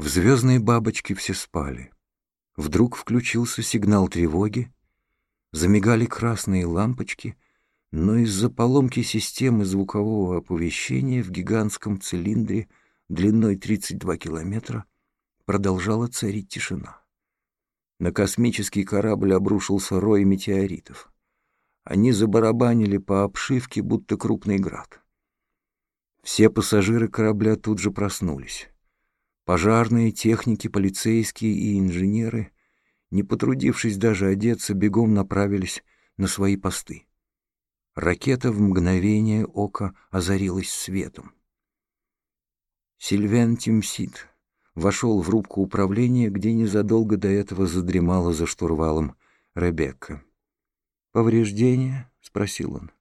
В звездные бабочки все спали. Вдруг включился сигнал тревоги, замигали красные лампочки, но из-за поломки системы звукового оповещения в гигантском цилиндре длиной 32 километра продолжала царить тишина. На космический корабль обрушился рой метеоритов. Они забарабанили по обшивке, будто крупный град. Все пассажиры корабля тут же проснулись. Пожарные, техники, полицейские и инженеры, не потрудившись даже одеться, бегом направились на свои посты. Ракета в мгновение ока озарилась светом. Сильвен Тимсид вошел в рубку управления, где незадолго до этого задремала за штурвалом Ребекка. «Повреждения?» — спросил он.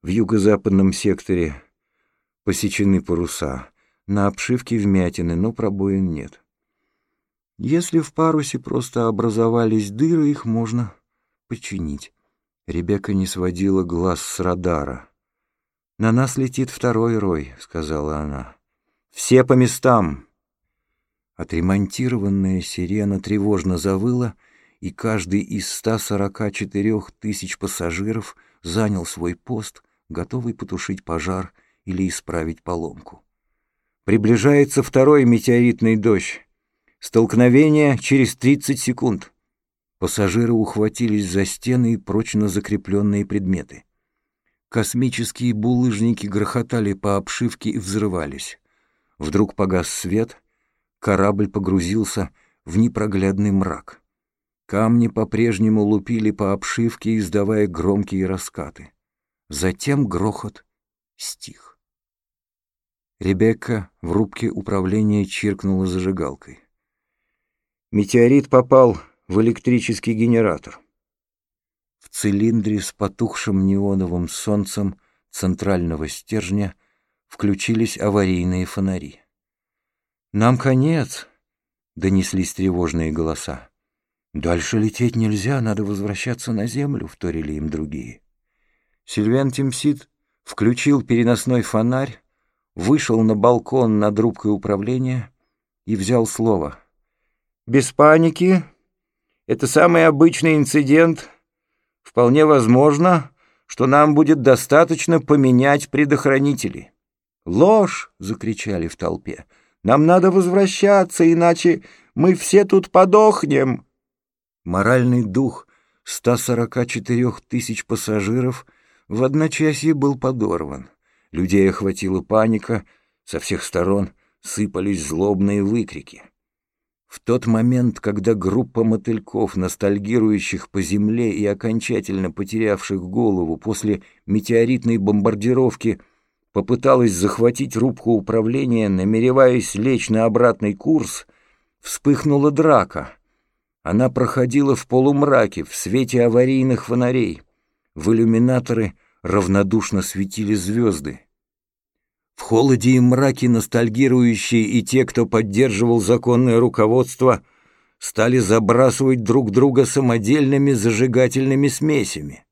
«В юго-западном секторе посечены паруса. На обшивке вмятины, но пробоин нет. Если в парусе просто образовались дыры, их можно починить». Ребекка не сводила глаз с радара. «На нас летит второй рой», — сказала она. «Все по местам!» Отремонтированная сирена тревожно завыла, и каждый из 144 тысяч пассажиров занял свой пост, готовый потушить пожар или исправить поломку. Приближается второй метеоритный дождь. Столкновение через 30 секунд. Пассажиры ухватились за стены и прочно закрепленные предметы. Космические булыжники грохотали по обшивке и взрывались. Вдруг погас свет, корабль погрузился в непроглядный мрак. Камни по-прежнему лупили по обшивке, издавая громкие раскаты. Затем грохот стих. Ребекка в рубке управления чиркнула зажигалкой. Метеорит попал в электрический генератор. В цилиндре с потухшим неоновым солнцем центрального стержня включились аварийные фонари. «Нам конец!» — донеслись тревожные голоса. «Дальше лететь нельзя, надо возвращаться на землю», — вторили им другие. Сильвен Тимсид включил переносной фонарь, вышел на балкон над рубкой управления и взял слово. «Без паники. Это самый обычный инцидент. Вполне возможно, что нам будет достаточно поменять предохранители». «Ложь!» — закричали в толпе. Нам надо возвращаться, иначе мы все тут подохнем. Моральный дух 144 тысяч пассажиров в одночасье был подорван. Людей охватила паника, со всех сторон сыпались злобные выкрики. В тот момент, когда группа мотыльков, ностальгирующих по земле и окончательно потерявших голову после метеоритной бомбардировки, попыталась захватить рубку управления, намереваясь лечь на обратный курс, вспыхнула драка. Она проходила в полумраке, в свете аварийных фонарей. В иллюминаторы равнодушно светили звезды. В холоде и мраке ностальгирующие и те, кто поддерживал законное руководство, стали забрасывать друг друга самодельными зажигательными смесями.